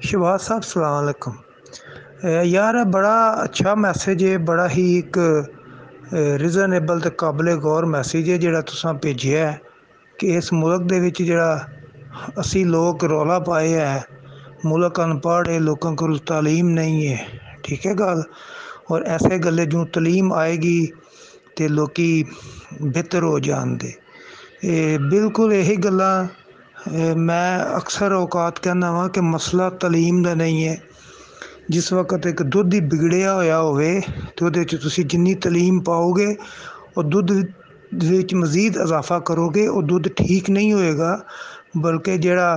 ਸ਼ਹਬਾਜ਼ ਸਾਹਿਬ ਸਲਾਮ ਅਲੈਕਮ ਯਾਰ ਇਹ ਬੜਾ ਅੱਛਾ ਮੈਸੇਜ ਹੈ ਬੜਾ ਹੀ ਇੱਕ ਰੀਜ਼ਨੇਬਲ ਤੇ ਕਾਬਲੇ ਗੌਰ ਮੈਸੇਜ ਹੈ ਜਿਹੜਾ ਤੁਸੀਂ ਭੇਜਿਆ ਹੈ ਕਿ ਇਸ ਮੁਲਕ ਦੇ ਵਿੱਚ ਜਿਹੜਾ ਅਸੀਂ ਲੋਕ ਰੌਲਾ ਪਾਏ ਹੈ ਮੁਲਕ ਅਨਪੜ੍ਹ ਹੈ ਲੋਕਾਂ ਕੋਲ ਤਾਲੀਮ ਨਹੀਂ ਹੈ ਠੀਕ ਹੈ ਗੱਲ ਔਰ ਐਸੇ ਗੱਲੇ ਜੂ ਤਾਲੀਮ ਆਏਗੀ ਤੇ ਲੋਕੀ ਬਿਹਤਰ ਹੋ ਜਾਣਦੇ ਇਹ ਬਿਲਕੁਲ ਇਹੀ ਗੱਲਾਂ میں اکثر اوقات کہنا دا وا کہ مسئلہ تعلیم دا نہیں ہے۔ جس وقت ایک دودھ ہی بگڑیا ہوا ہوئے تو دے تسی جنی تعلیم پاؤ گے اور دھد مزید اضافہ کرو گے اور دودھ ٹھیک نہیں ہوئے گا، بلکہ جڑا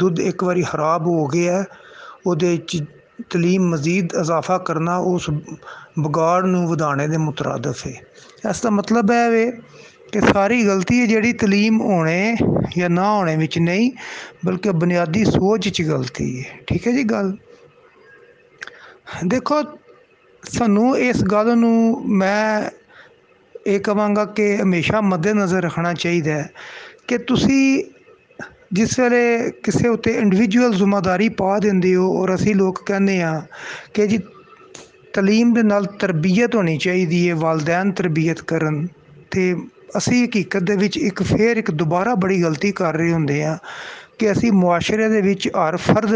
دودھ ایک واری خراب ہو گیا ہے وہ تعلیم مزید اضافہ کرنا اس بگاڑ نو ودانے دے مترادف ہے۔ اس کا مطلب ہے ਕਿ ਸਾਰੀ ਗਲਤੀ ਹੈ ਜਿਹੜੀ ਤਾਲੀਮ ਹੋਣੇ ਜਾਂ ਨਾ ਹੋਣੇ ਵਿੱਚ ਨਹੀਂ ਬਲਕਿ ਬੁਨਿਆਦੀ ਸੋਚ 'ਚ ਗਲਤੀ ਹੈ ਠੀਕ ਹੈ ਜੀ ਗੱਲ ਦੇਖੋ ਸਾਨੂੰ ਇਸ ਗੱਲ ਨੂੰ ਮੈਂ ਇਹ ਕਹਾਂਗਾ ਕਿ ਹਮੇਸ਼ਾ ਮੱਦੇ ਨਜ਼ਰ ਰੱਖਣਾ ਚਾਹੀਦਾ ਹੈ ਕਿ ਤੁਸੀਂ ਜਿਸ ਵੇਲੇ ਕਿਸੇ ਉੱਤੇ ਇੰਡੀਵਿਜੂਅਲ ਜ਼ਿੰਮੇਵਾਰੀ ਪਾ ਦਿੰਦੇ ਹੋ ਔਰ ਅਸੀਂ ਲੋਕ ਕਹਿੰਦੇ ਆ ਕਿ ਜੀ ਤਾਲੀਮ ਦੇ ਨਾਲ ਤਰਬੀਅਤ ਹੋਣੀ ਚਾਹੀਦੀ ਹੈ ਵਾਲਦੈਨ ਤਰਬੀਅਤ ਕਰਨ ਤੇ ابھی حقیقت ایک فیر ایک دوبارہ بڑی غلطی کر رہے ہوں کہ اِسی معاشرے کے ہر فرد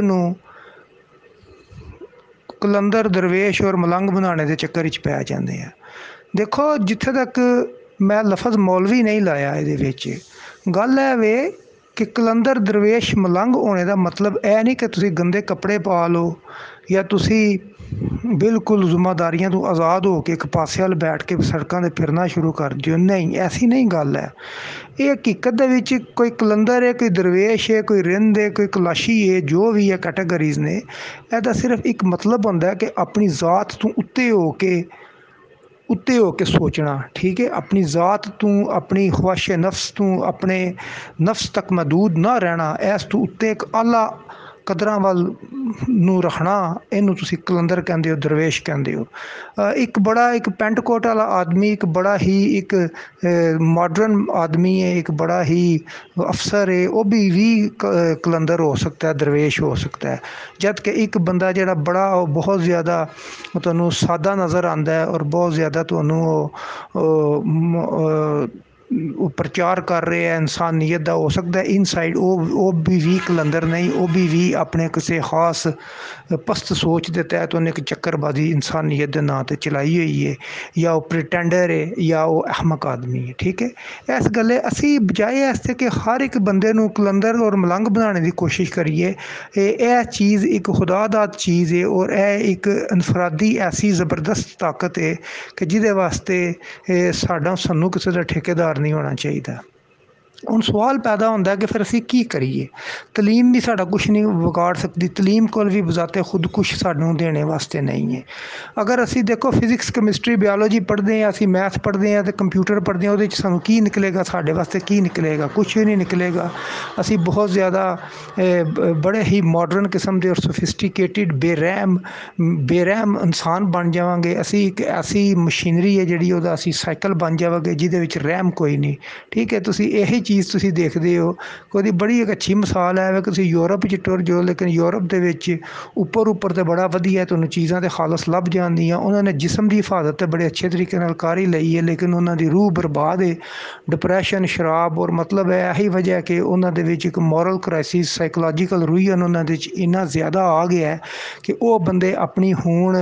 نلندر درویش اور ملنگ بنا کے چکر پی جائیں دیکھو جتنے تک میں لفظ مولوی نہیں لایا یہ گل ہے وہ کہ کلندر درویش ملنگ ہونے کا مطلب یہ نہیں کہ تی گندے کپڑے پا لو یا تھی بالکل ذمہ داریاں تو آزاد ہو کے ایک پاسے والے بیٹھ کے سڑکیں پھرنا شروع کر دوں نہیں ایسی نہیں گل ہے یہ حقیقت کوئی کلندر ہے کوئی درویش ہے کوئی رند ہے کوئی کلاشی ہے جو بھی ہے کیٹاگرز نے یہ صرف ایک مطلب بنتا ہے کہ اپنی ذات کو اتنے ہو کے اتنے ہو کے سوچنا ٹھیک ہے اپنی ذات کو اپنی خواہش نفس تو اپنے نفس تک محدود نہ رہنا اسے ایک اعلیٰ قدر و رکھنا یہ کلندر کہہ درویش کہہ دک بڑا ایک پینٹ کوٹ والا آدمی ایک بڑا ہی ایک ماڈرن آدمی ہے ایک بڑا ہی افسر ہے وہ بھی کلندر ہو سکتا ہے درویش ہو سکتا ہے جبکہ ایک بندہ جڑا بڑا وہ بہت زیادہ تدا نظر آتا ہے اور بہت زیادہ تعنوں ਪ੍ਰਚਾਰ ਕਰ ਰਹੇ ਹੈ ਇਨਸਾਨੀਅਤ ਦਾ ਹੋ ਸਕਦਾ ਇਨਸਾਈਡ ਉਹ ਉਹ ਵੀ ਵੀ ਕਲੰਦਰ ਨਹੀਂ ਉਹ ਵੀ ਵੀ ਆਪਣੇ ਕਿਸੇ ਖਾਸ ਪਸਤ ਸੋਚ ਦੇ ਤਹਿਤ ਉਹਨੇ ਇੱਕ ਚੱਕਰਬਾਜ਼ੀ ਇਨਸਾਨੀਅਤ ਦੇ ਨਾਂ ਤੇ ਚਲਾਈ ਹੋਈ ਹੈ ਜਾਂ ਉਹ ਪ੍ਰੀਟੈਂਡਰ ਹੈ ਜਾਂ ਉਹ ਅਹਮਕ ਆਦਮੀ ਹੈ ਠੀਕ ਹੈ ਇਸ ਗੱਲੇ ਅਸੀਂ ਬਜਾਏ ਇਸ ਤੇ ਕਿ ਹਰ ਇੱਕ ਬੰਦੇ ਨੂੰ ਕਲੰਦਰ ਔਰ ਮਲੰਗ ਬਣਾਉਣ ਦੀ ਕੋਸ਼ਿਸ਼ ਕਰੀਏ ਇਹ ਇਹ ਚੀਜ਼ ਇੱਕ ਖੁਦਾ ਦਾ ਚੀਜ਼ ਹੈ ਔਰ ਇਹ ਇੱਕ ਇਨਫਰਾਦੀ ਐਸੀ ਜ਼ਬਰਦਸਤ ਤਾਕਤ ਹੈ ਕਿ ਜਿਹਦੇ ਵਾਸਤੇ ਸਾਡਾ ਸਾਨੂੰ ਕਿਸੇ ਦਾ ਠੇਕੇਦਾਰ ਨਹੀਂ ਹੋਣਾ ਚਾਹੀਦਾ ہوں سوال پیدا ہوتا ہے کہ پھر اسی کی کریے تعلیم بھی ساڑھا کچھ نہیں وگاڑ سکتی تعلیم کو بھی بجاتے خود کچھ سو دینے واسطے نہیں ہے اگر اسی دیکھو فزکس کمسٹری بایولوجی پڑھتے ہیں اسی میتھ پڑھتے ہیں تو کمپیوٹر پڑھتے ہیں وہ سو کی نکلے گا ساڈے واسطے کی نکلے گا کچھ بھی نہیں نکلے گا اسی بہت زیادہ بڑے ہی ماڈرن قسم کے اور سوفیسٹیٹڈ بے رحم انسان بن جاؤں گے اسی ایک ایسی مشینری ہے جی وہ سائیکل بن جاؤں گے جہد رحم کوئی نہیں ٹھیک ہے تو یہی چیز تھی دیکھتے ہو بڑی ایک اچھی مثال ہے کہ کسی یورپ جی ٹر جی لیکن یورپ دے کے اوپر اوپر تو بڑا ودی ہے ودیے تھوڑا چیزیں خالص لب جان جاندی انہوں نے جسم کی حفاظت بڑے اچھے طریقے کر ہی لی ہے لیکن انہوں کی روح برباد ہے ڈپریشن شراب اور مطلب ہے اہی وجہ کہ انہوں کے مورل کرائسس سائکلوجیکل روزن زیادہ آ گیا کہ وہ بندے اپنی ہون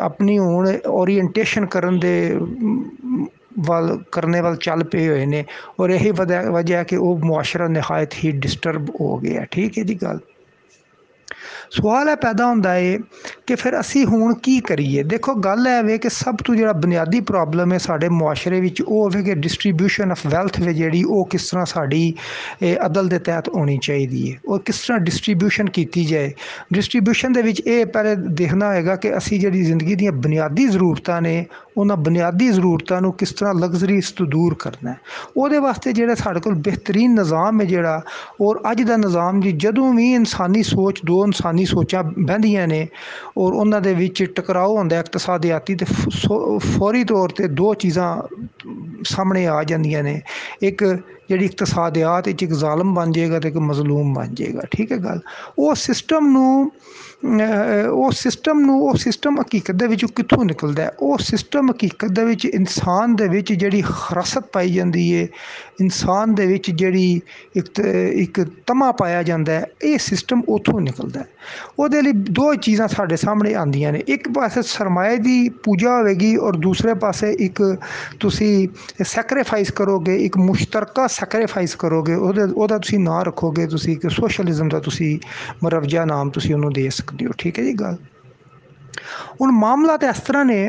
اپنی ہون اورینٹیشن کرن دے والرنے وال چل پے ہوئے ہیں اور یہ وجہ وجہ ہے کہ وہ معاشرہ نہایت ہی ڈسٹرب ہو گیا ٹھیک ہے جی گل۔ سوال ہے پیدا ہوتا ہے کہ پھر اِسی ہوں کی کریے؟ دیکھو گل ہے کہ سب تو جا بنیادی پرابلم ہے سارے معاشرے میں وہ ہو ڈسٹریبیوشن آف ویلتھ ہے جی وہ کس طرح ساری عدل کے تحت ہونی چاہیے اور کس طرح ڈسٹریبیوشن کی جائے؟ ڈسٹریبیوشن دلے دیکھنا ہوئے گا کہ اچھی جی زندگی دیا بنیادی ضرورتیں نے ਉਹਨਾਂ ਬੁਨਿਆਦੀ ਜ਼ਰੂਰਤਾਂ ਨੂੰ ਕਿਸ ਤਰ੍ਹਾਂ ਲਗਜ਼ਰੀਜ਼ ਤੋਂ ਦੂਰ ਕਰਨਾ ਉਹਦੇ ਵਾਸਤੇ ਜਿਹੜਾ ਸਾਡੇ ਕੋਲ ਬਿਹਤਰੀਨ ਨਿਜ਼ਾਮ ਹੈ ਜਿਹੜਾ ਔਰ ਅੱਜ ਦਾ ਨਿਜ਼ਾਮ ਜੀ ਜਦੋਂ ਵੀ ਇਨਸਾਨੀ ਸੋਚ ਦੋ ਇਨਸਾਨੀ ਸੋਚਾਂ ਬਹਿੰਦੀਆਂ ਨੇ ਔਰ ਉਹਨਾਂ ਦੇ ਵਿੱਚ ਟਕਰਾਓ ਹੁੰਦਾ ਇਕਤਸਾਦੀਆਤੀ ਤੇ ਫੌਰੀ ਤੌਰ ਤੇ ਦੋ ਚੀਜ਼ਾਂ ਸਾਹਮਣੇ ਆ ਜਾਂਦੀਆਂ ਨੇ ਇੱਕ ਜਿਹੜੀ ਇਕਤਸਾਦਿਆਤ ਵਿੱਚ ਇੱਕ ਜ਼ਾਲਮ ਬਣ ਜਾਏਗਾ ਤੇ ਇੱਕ ਮਜ਼ਲੂਮ ਬਣ ਜਾਏਗਾ ਠੀਕ ਹੈ ਗੱਲ ਉਹ ਸਿਸਟਮ ਨੂੰ سسٹم سسٹم حقیقت کتوں نکلتا ہے وہ سسٹم حقیقت انسان در جڑی حراست پائی جاتی ہے انسان در جڑی ایک تما پایا جایا یہ سسٹم اتوں نکلتا وہ دو چیزاں سارے سامنے آدی نے ایک پاس سرمائے کی پوجا ہوئے گی اور دوسرے پاس ایک تھی سیکریفائس کرو گے ایک مشترکہ سیکریفائس کرو گے وہ نام رکھو گے تو سوشلزم کا مربجہ نام تھی انہوں دے سک سکتی ہو ٹھیک ہے جی گل۔ ہوں معاملہ تو اس طرح نے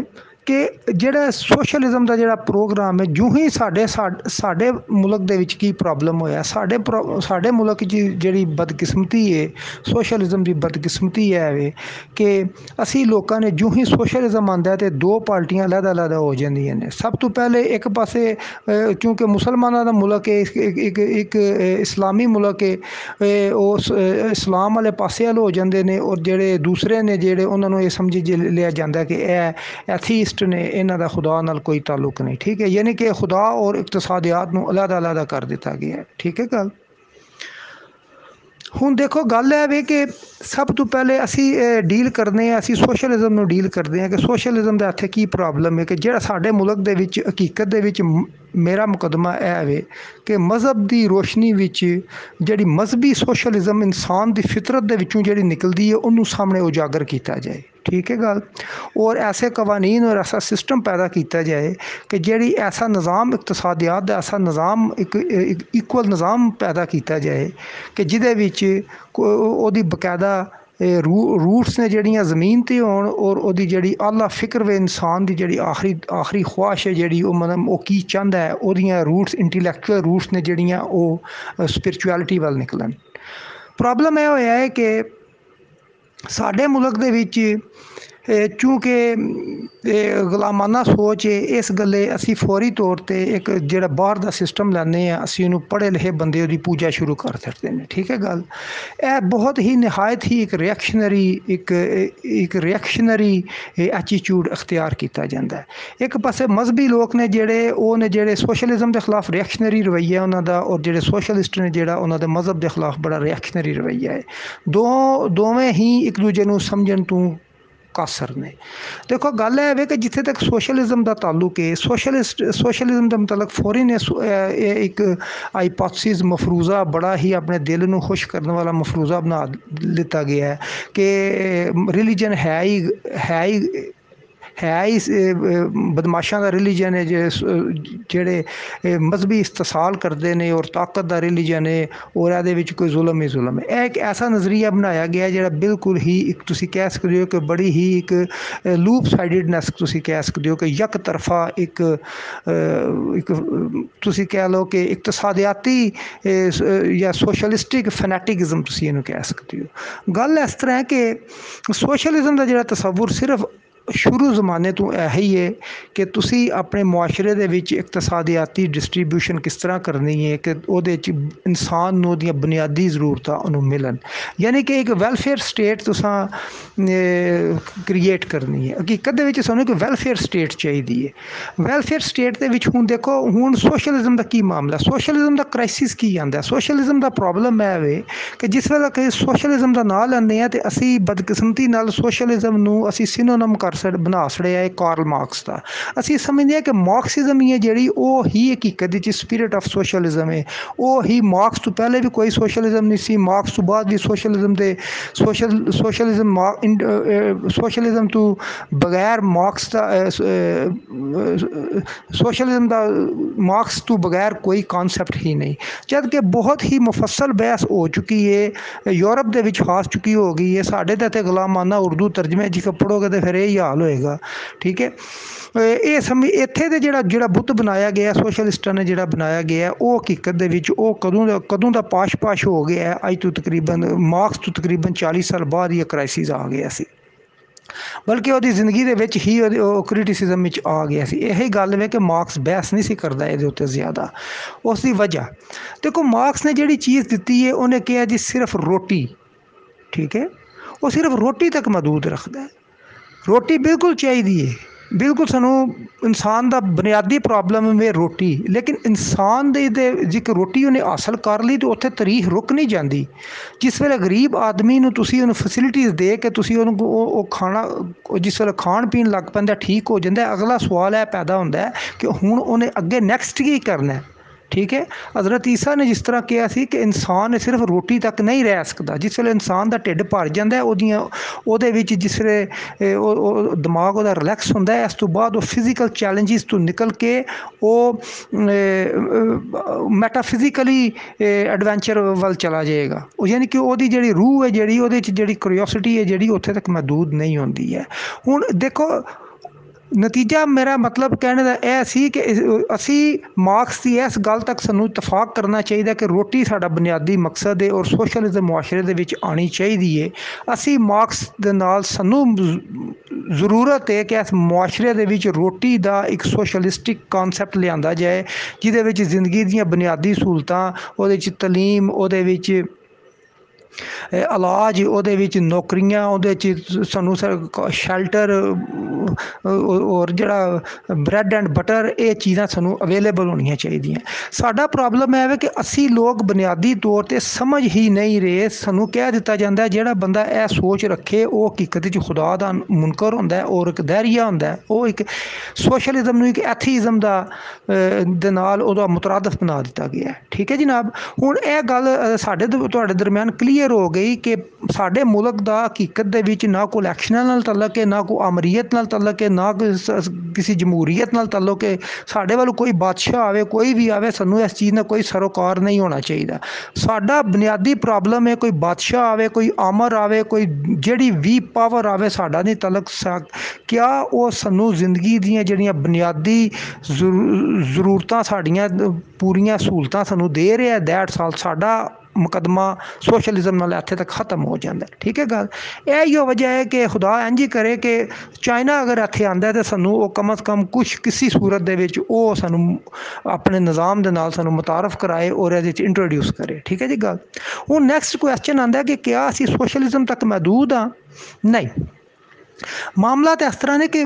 کہ جا سوشلزم دا جڑا پروگرام ہے جو ہی ساڑے ساڑے ملک دے وچ کی پرابلم ہویا ہے ساڑے, سڈے ملک کی جہی بد ہے سوشلزم دی بدقسمتی ہے کہ اسی لوکا نے جو ہی سوشلزم آدھا کہ دو پارٹیاں لہدا لہدا ہو جاندی ہیں سب تو پہلے ایک پاس چونکہ مسلمانوں دا ملک ہے ایک اسلامی ملک ہے اسلام والے پاسے ہو جاندے نے اور جڑے دوسرے نے جڑے انہوں نے یہ سمجھی لیا جایا کہ یہ ایس نے انہ دا خدا نال کوئی تعلق نہیں، ٹھیک ہے؟ یعنی کہ خدا اور اقتصادیات نو علیحدہ علیحدہ کر دیتا گیا ہے، ٹھیک ہے گل؟ ہوں دیکھو، گل ہے بھی کہ سب تو پہلے اسی ڈیل کرنے ہیں، اسی سوشلزم نو ڈیل کرتے ہیں کہ سوشلزم کا اتنے کی پرابلم ہے کہ جڑا سارے ملک دے وچ، حقیقت دے وچ میرا مقدمہ اے وے کہ مذہب دی روشنی ویڑی مذہبی سوشلزم انسان دی فطرت دے کے جڑی نکلتی ہے انہوں سامنے اجاگر کیتا جائے ٹھیک ہے گل اور ایسے قوانین اور ایسا سسٹم پیدا کیتا جائے کہ جہی ایسا نظام اقتصادیات ایسا نظام ایک اکوئل نظام پیدا کیتا جائے کہ جیسے باقاعدہ ਉਹਦੀ ਬਕਾਇਦਾ ਰੂਟਸ ਨੇ ਜਿਹੜੀਆਂ ਜ਼ਮੀਨ ਤੇ ਹੋਣ ਔਰ ਉਹਦੀ ਜਿਹੜੀ ਆਲਾ ਫਿਕਰ ਵੇ ਇਨਸਾਨ ਦੀ ਜਿਹੜੀ ਆਖਰੀ ਆਖਰੀ ਖੁਆਇਸ਼ ਹੈ ਜਿਹੜੀ ਉਹ ਮਤਲਬ ਉਹ ਕੀ ਚਾਹੁੰਦਾ ਹੈ ਉਹਦੀਆਂ ਰੂਟਸ ਇੰਟੈਲੈਕਚੁਅਲ ਰੂਟਸ ਨੇ ਜਿਹੜੀਆਂ ਉਹ ਸਪਿਰਚੁਅਲਿਟੀ ਵੱਲ ਨਿਕਲਣ ਪ੍ਰੋਬਲਮ ਇਹ ਹੋਇਆ ਹੈ ਕਿ ਸਾਡੇ ਮੁਲਕ ਦੇ ਵਿੱਚ چونکہ غلامانہ سوچ ہے اس گلے اسی فوری طور تے ایک جڑا باہر دا سسٹم لینے ہیں اسی انہوں پڑے لہے بندے ہو دی پوجا شروع کر سکتے ہیں ٹھیک ہے گل اے بہت ہی نہایت ہی ایک ریاکشنری ایک ریئیکشنری ایچیچیوڈ اختیار کیتا جاندہ ہے ایک پاس مذہبی لوگ نے جڑے وہ جڑے سوشلزم دے خلاف ریاکشنری رویہ انہوں دا اور جڑے سوشلسٹ نے جڑا انہوں دے مذہب دے خلاف بڑا ریاکشنری رویہ ہے دو میں ہی ایک دو جنہوں سمجھن تو قاصر نے دیکھو گل ہے کہ جتنے تک سوشلزم کا تعلق ہے سوشلسٹ سوشلزم کے متعلق فوری نے ایک آئی مفروضہ بڑا ہی اپنے دل کو خوش کرنے والا مفروضہ بنا لیتا گیا ہے کہ ریلیجن ہے ہی ہے ہی ਹੈ ਇਸ ਬਦਮਾਸ਼ਾਂ ਦਾ ਰਿਲੀਜਨ ਹੈ ਜਿਹੜੇ ਮਜ਼ਬੀ ਇਸਤਸਾਲ ਕਰਦੇ ਨੇ ਔਰ ਤਾਕਤ ਦਾ ਰਿਲੀਜਨ ਹੈ ਔਰ ਇਹਦੇ ਵਿੱਚ ਕੋਈ ਜ਼ੁਲਮ ਹੀ ਜ਼ੁਲਮ ਹੈ ਇਹ ਇੱਕ ਐਸਾ ਨਜ਼ਰੀਆ ਬਣਾਇਆ ਗਿਆ ਜਿਹੜਾ ਬਿਲਕੁਲ ਹੀ ਇੱਕ ਤੁਸੀਂ ਕਹਿ ਸਕਦੇ ਹੋ ਕਿ ਬੜੀ ਹੀ ਇੱਕ ਲੂਪ ਸਾਈਡਡਨੈਸ ਤੁਸੀਂ ਕਹਿ ਸਕਦੇ ਹੋ ਕਿ ਇੱਕ ਤਰਫਾ ਇੱਕ ਇੱਕ ਤੁਸੀਂ ਕਹਿ ਲਓ ਕਿ ਇਕਤਸਾਦੀਆਤੀ ਜਾਂ ਸੋਸ਼ਲਿਸਟਿਕ ਫੈਨੈਟਿਕਿਜ਼ਮ ਤੁਸੀਂ ਇਹਨੂੰ ਕਹਿ ਸਕਦੇ ਹੋ ਗੱਲ ਇਸ ਤਰ੍ਹਾਂ ਹੈ ਕਿ ਸੋਸ਼ਲਿਜ਼ਮ ਦਾ ਜਿਹੜਾ ਤਸਵੁਰ ਸਿਰਫ شروع زمانے تو یہ کہ تھی اپنے معاشرے کے اقتصادیاتی ڈسٹریبیوشن کس طرح کرنی ہے کہ وہ انسانوں بنیادی ضرورتیں انہوں ملن۔ یعنی کہ ایک ویلفیئر سٹیٹ تو سر کریٹ کرنی ہے۔ حقیقت سنوں ایک ویلفیئر سٹیٹ چاہیے ویلفیئر سٹیٹ کے دیکھو ہوں سوشلزم کا کی معاملہ؟ سوشلزم کا کرائسس کی آدھا سوشلزم کا پرابلم ہے وہ کہ جس وی تک سوشلزم کا نام لینے ہیں تو اچھی بد قسمتی سوشلزم ابھی سینو نم کر ਸੜ ਬਣਾ ਸੜਿਆ ਹੈ ਕਾਰਲ ਮਾਰਕਸ ਦਾ ਅਸੀਂ ਸਮਝਦੇ ਹਾਂ ਕਿ ਮਾਰਕਸਿਜ਼ਮ ਹੀ ਹੈ ਜਿਹੜੀ ਉਹ ਹੀ ਹਕੀਕਤ ਵਿੱਚ ਸਪਿਰਿਟ ਆਫ ਸੋਸ਼ਲਿਜ਼ਮ ਹੈ ਉਹ ਹੀ ਮਾਰਕਸ ਤੋਂ ਪਹਿਲੇ ਵੀ ਕੋਈ ਸੋਸ਼ਲਿਜ਼ਮ ਨਹੀਂ ਸੀ ਮਾਰਕਸ ਤੋਂ ਬਾਅਦ ਵੀ ਸੋਸ਼ਲਿਜ਼ਮ ਦੇ ਸੋਸ਼ਲ ਸੋਸ਼ਲਿਜ਼ਮ ਸੋਸ਼ਲਿਜ਼ਮ ਤੋਂ ਬਗੈਰ ਮਾਰਕਸ ਦਾ ਸੋਸ਼ਲਿਜ਼ਮ ਦਾ ਮਾਰਕਸ ਤੋਂ ਬਗੈਰ ਕੋਈ ਕਨਸੈਪਟ ਹੀ ਨਹੀਂ ਜਦ ਕਿ ਬਹੁਤ ਹੀ ਮੁਫਸਲ ਬਹਿਸ ਹੋ ਚੁੱਕੀ ਹੈ ਯੂਰਪ ਦੇ ਵਿੱਚ ਖਾਸ ਚੁੱਕੀ ਹੋ ਗਈ ਹੈ ਸਾਡੇ ਤੇ ਗੁਲਾਮਾਨਾ ਉਰਦੂ ਤਰਜਮੇ ਜੀ ਪੜੋਗੇ ਤੇ ਫਿਰ ਇਹ ہوئے گا ٹھیک ہے یہ اتنے دا بت بنایا گیا سوشلسٹن نے جا بنایا گیا وہ حقیقت کدوں کا پاش پاش ہو گیا اج تو تقریباً مارکس تو تقریباً چالیس سال بعد ہی کرائس آ گیا بلکہ وہ زندگی کریٹیسم آ گیا یہ گل ہے کہ مارکس بحث نہیں کرتا یہ زیادہ اس کی وجہ دیکھو مارکس نے جہی چیز دتی ہے انہیں کیا جی صرف روٹی ٹھیک ہے وہ صرف روٹی تک مدوط رکھتا ہے روٹی بالکل چاہیے۔ بالکل سنو انسان دا بنیادی پرابلم میں روٹی۔ لیکن انسان دے دے جی کہ روٹی انہیں حاصل کر لی تو اتنے تریح رک نہیں جاتی جس ویلے غریب آدمی نو تسی انہوں فسیلٹیز دے کہ تسی انہوں کو کھانا جس ویلے کھان پین لگ پندہ ٹھیک ہو جندہ اگلا سوال ہے پیدا ہوندہ ہے کہ ہون انہیں اگے نیکسٹ کی کرنا ٹھیک ہے؟ حضرت عیسیٰ نے جس طرح کیا سی کہ انسان صرف روٹی تک نہیں رہ سکتا جس ویل انسان دا ٹھڈ بھر جاتا ہے، وہ جسے دماغ رلیکس ہوں اس تو بعد وہ فزیکل چیلنجز تو نکل کے وہ میٹا فضیلی ایڈوینچر و چلا جائے گا۔ یعنی کہ وہ جڑی روح ہے جی جی کریوسٹی ہے جی اتنے تک محدود نہیں ہوں ہوں دیکھو نتیجہ میرا مطلب کہنے کا یہ سی کہ اارکس کی اس گل تک سنوں اتفاق کرنا چاہیے کہ روٹی سا بنیادی مقصد ہے اور سوشلزم معاشرے آنی چاہیے اِسی مارکس نال سنوں ضرورت ہے کہ اس معاشرے دوٹی کا ایک سوشلسٹک کانسپٹ لیا جائے جہد زندگی دیا بنیادی سہولتیں اور تعلیم علاج او دے وہ نوکریاں او دے وچ سنو سر شیلٹر اور جڑا بریڈ اینڈ بٹر اے چیزیں سنو اویلیبل ہونی چاہی چاہیے ساڈا پرابلم ہے کہ اسی لوگ بنیادی طور تے سمجھ ہی نہیں رہے سنوں کہہ جاندہ ہے جڑا بندہ اے سوچ رکھے او وہ ایکت خدا دا منکر ہوندہ ہے اور ایک دہریہ ہوندہ ہے او ایک سوشلزم نو ایک ایتھیزم دا دنال او دا مترادف بنا دیتا گیا ہے ٹھیک ہے جناب ہوں اے گل سڈے درمیان کلیئر کلیئر ہو گئی کہ ساڑھے ملک دا حقیقت دے بیچ نہ کوئی نال تعلق ہے نہ کوئی نال تعلق ہے نہ کسی جمہوریت نال تعلق ہے ساڑھے والو کوئی بادشاہ آوے کوئی بھی آوے سنو اس چیز نہ کوئی سروکار نہیں ہونا چاہی دا ساڑھا بنیادی پرابلم ہے کوئی بادشاہ آوے کوئی امر آوے کوئی جڑی وی پاور آوے ساڑھا نہیں تلک کیا وہ سنو زندگی دیا بنیادی ضرورت ساڑھیاں پوریاں سہولت سنو دے رہے ہیں دیٹ سال ساڑھا مقدمہ سوشلزم والے اتنے تک ختم ہو جاتا ہے۔ ٹھیک ہے گا یہی وجہ ہے کہ خدا این کرے کہ چائنا اگر اتے آدھا تو سانوں وہ کم از کم کچھ کسی صورت دے دور وہ سنوں اپنے نظام دے نال سنوں متعارف کرائے اور انٹروڈیوس کرے۔ ٹھیک ہے جی گل؟ ہوں نیکسٹ کوشچن ہے کہ کیا اسی سوشلزم تک محدود ہاں؟ نہیں۔ معاملہ تو اس طرح نے کہ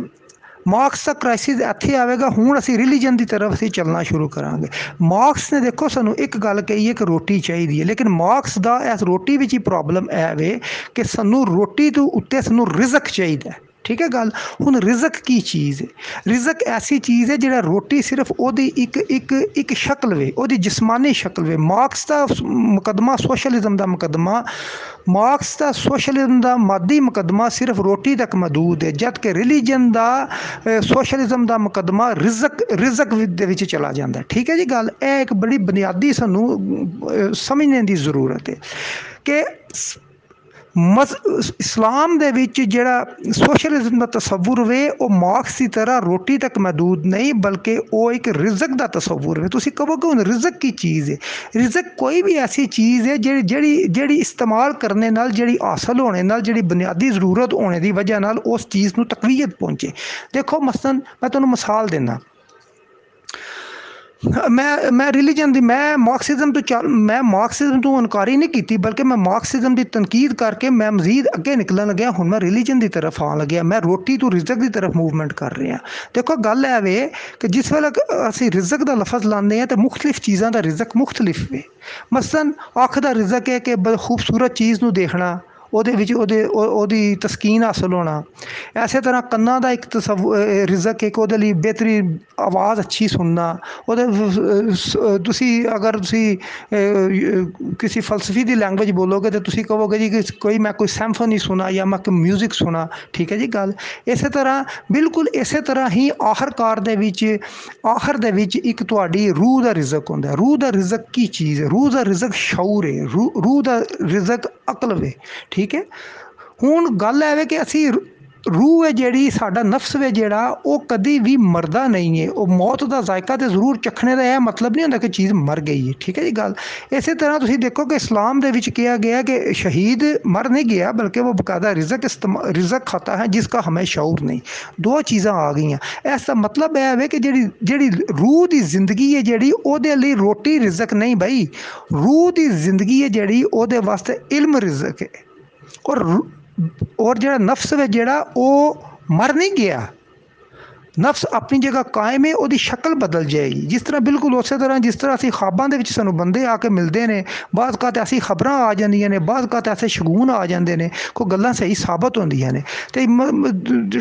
مارکس کا کرائسس اتنے آئے گا ہوں اِسی ریلیجن کی طرف اے چلنا شروع کر گے مارکس نے دیکھو سنوں ایک گل کہی ہے کہ روٹی چاہیے لیکن مارکس کا ایس روٹی پرابلم ہے کہ سنوں روٹی کے اتنے سنوں رزق چاہیے ਠੀਕ ਹੈ ਗੱਲ ਹੁਣ ਰਿਜ਼ਕ ਕੀ ਚੀਜ਼ ਹੈ ਰਿਜ਼ਕ ਐਸੀ ਚੀਜ਼ ਹੈ ਜਿਹੜਾ ਰੋਟੀ ਸਿਰਫ ਉਹਦੀ ਇੱਕ ਇੱਕ ਇੱਕ ਸ਼ਕਲ ਵੇ ਉਹਦੀ ਜਿਸਮਾਨੀ ਸ਼ਕਲ ਵੇ ਮਾਰਕਸ ਦਾ ਮੁਕਦਮਾ ਸੋਸ਼ਲਿਜ਼ਮ ਦਾ ਮੁਕਦਮਾ ਮਾਰਕਸ ਦਾ ਸੋਸ਼ਲਿਜ਼ਮ ਦਾ ਮਾਦੀ ਮੁਕਦਮਾ ਸਿਰਫ ਰੋਟੀ ਤੱਕ ਮਹਦੂਦ ਹੈ ਜਦ ਕਿ ਰਿਲੀਜੀਅਨ ਦਾ ਸੋਸ਼ਲਿਜ਼ਮ ਦਾ ਮੁਕਦਮਾ ਰਿਜ਼ਕ ਰਿਜ਼ਕ ਦੇ ਵਿੱਚ ਚਲਾ ਜਾਂਦਾ ਠੀਕ ਹੈ ਜੀ ਗੱਲ ਇਹ ਇੱਕ ਬੜੀ ਬੁਨਿਆਦੀ ਸਾਨੂੰ ਸਮਝਣ ਦੀ ਜ਼ਰੂਰਤ ਹੈ ਕਿ ਮਸ ਇਸਲਾਮ ਦੇ ਵਿੱਚ ਜਿਹੜਾ ਸੋਸ਼ਲਿਜ਼ਮ ਦਾ ਤਸਵੁਰ ਵੇ ਉਹ ਮਾਰਕਸ ਦੀ ਤਰ੍ਹਾਂ ਰੋਟੀ ਤੱਕ ਮਹਦੂਦ ਨਹੀਂ ਬਲਕਿ ਉਹ ਇੱਕ ਰਿਜ਼ਕ ਦਾ ਤਸਵੁਰ ਵੇ ਤੁਸੀਂ ਕਹੋਗੇ ਹੁਣ ਰਿਜ਼ਕ ਕੀ ਚੀਜ਼ ਹੈ ਰਿਜ਼ਕ ਕੋਈ ਵੀ ਐਸੀ ਚੀਜ਼ ਹੈ ਜਿਹੜੀ ਜਿਹੜੀ ਜਿਹੜੀ ਇਸਤੇਮਾਲ ਕਰਨੇ ਨਾਲ ਜਿਹੜੀ ਹਾਸਲ ਹੋਣੇ ਨਾਲ ਜਿਹੜੀ ਬੁਨਿਆਦੀ ਜ਼ਰੂਰਤ ਹੋਣੇ ਦੀ ਵਜ੍ਹਾ ਨਾਲ ਉਸ ਚੀਜ਼ ਨੂੰ ਤਕਵੀਅਤ ਪਹੁੰਚੇ ਦੇਖੋ ਮਸਲਨ ਮੈਂ ਤੁਹਾਨੂੰ ਮਿਸਾਲ ਦਿੰਦਾ میں ریژجن میں مارکسزم تو چ میں مارکسزم تو انکاری نہیں کی بلکہ میں مارکسزم کی تنقید کر کے میں مزید اگے نکلن لگیا ہوں۔ میں رلیجن کی طرف آ لگیا میں روٹی تو رزق کی طرف موومینٹ کر رہا دیکھو، گل ہے کہ جس وی ازک کا لفظ لا تو مختلف چیزوں کا رزق مختلف ہے مثلاً اکھ کا رزق ہے کہ ب خوبصورت چیزوں دیکھنا۔ ਉਹਦੇ ਵਿੱਚ ਉਹਦੇ ਉਹਦੀ ਤਸਕੀਨ ਹਾਸਲ ਹੋਣਾ। ਇਸੇ ਤਰ੍ਹਾਂ ਕੰਨਾਂ ਦਾ ਇੱਕ ਤਸਵ ਰਿਜ਼ਕ، ਇੱਕ ਉਹਦੇ ਲਈ ਬਿਹਤਰੀ ਆਵਾਜ਼ ਅੱਛੀ ਸੁਣਨਾ। ਉਹਦੇ ਤੁਸੀਂ ਅਗਰ ਤੁਸੀਂ کسی فلسفی دی لینگویج بولو گے تو تسی کہو گے جی کہ کوئی میں کوئی سیمفنی سنا یا میں کوئی میوزک سنا ٹھیک ہے جی گل اسی طرح بالکل اسی طرح ہی آخر کار دے وچ آخر دے وچ ایک تہاڈی روح دا رزق ہوندا ہے روح دا رزق کی چیز ہے روح دا رزق شعور ہے روح دا رزق عقل ہے ٹھیک ਦਾ ਰਿਜ਼ਕ ਅਕਲ ਵੇ ਠੀਕ ਹੈ ਹੁਣ ਗੱਲ ਐਵੇਂ ਕਿ ਅਸੀਂ ਰੂਹ ਹੈ ਜਿਹੜੀ ਸਾਡਾ ਨਫਸ ਹੈ ਜਿਹੜਾ ਉਹ ਕਦੀ ਵੀ ਮਰਦਾ ਨਹੀਂ ਹੈ ਉਹ ਮੌਤ ਦਾ ਜ਼ਾਇਕਾ ਤੇ ਜ਼ਰੂਰ ਚਖਣੇ ਦਾ ਇਹ ਮਤਲਬ ਨਹੀਂ ਹੁੰਦਾ ਕਿ ਚੀਜ਼ ਮਰ ਗਈ ਹੈ ਠੀਕ ਹੈ ਜੀ ਗੱਲ ਇਸੇ ਤਰ੍ਹਾਂ ਤੁਸੀਂ ਦੇਖੋ ਕਿ ਇਸਲਾਮ ਦੇ ਵਿੱਚ ਕਿਹਾ ਗਿਆ ਕਿ ਸ਼ਹੀਦ ਮਰ ਨਹੀਂ ਗਿਆ ਬਲਕਿ ਉਹ ਬਕਾਇਦਾ ਰਿਜ਼ਕ ਰਿਜ਼ਕ ਖਾਤਾ ਹੈ ਜਿਸ ਦਾ ਹਮੇ ਸ਼ੌਰ ਨਹੀਂ ਦੋ ਚੀਜ਼ਾਂ ਆ ਗਈਆਂ ਇਸ ਦਾ ਮਤਲਬ ਇਹ ਹੈ ਕਿ ਜਿਹੜੀ ਜਿਹੜੀ ਰੂਹ ਦੀ ਜ਼ਿੰਦਗੀ ਹੈ ਜਿਹੜੀ ਉਹਦੇ ਲਈ ਰੋਟੀ ਰਿਜ਼ਕ ਨਹੀਂ ਭਾਈ ਰੂਹ ਦੀ ਜ਼ਿੰਦਗੀ ਹੈ ਜਿਹੜੀ ਉਹਦੇ ਵਾਸਤੇ ਇਲਮ ਰਿਜ਼ਕ ਹੈ ਔਰ ਔਰ ਜਿਹੜਾ ਨਫਸ ਹੈ ਜਿਹੜਾ ਉਹ ਮਰ ਨਹੀਂ ਗਿਆ ਨਫਸ ਆਪਣੀ ਜਗ੍ਹਾ ਕਾਇਮ ਹੈ ਉਹਦੀ ਸ਼ਕਲ ਬਦਲ ਜਾਏਗੀ ਜਿਸ ਤਰ੍ਹਾਂ ਬਿਲਕੁਲ ਉਸੇ ਤਰ੍ਹਾਂ ਜਿਸ ਤਰ੍ਹਾਂ ਅਸੀਂ ਖਾਬਾਂ ਦੇ ਵਿੱਚ ਸਾਨੂੰ ਬੰਦੇ ਆ ਕੇ ਮਿਲਦੇ ਨੇ ਬਾਅਦ ਕਾਤ ਐਸੀ ਖਬਰਾਂ ਆ ਜਾਂਦੀਆਂ ਨੇ ਬਾਅਦ ਕਾਤ ਐਸੇ ਸ਼ਗੂਨ ਆ ਜਾਂਦੇ ਨੇ ਕੋਈ ਗੱਲਾਂ ਸਹੀ ਸਾਬਤ ਹੁੰਦੀਆਂ ਨੇ ਤੇ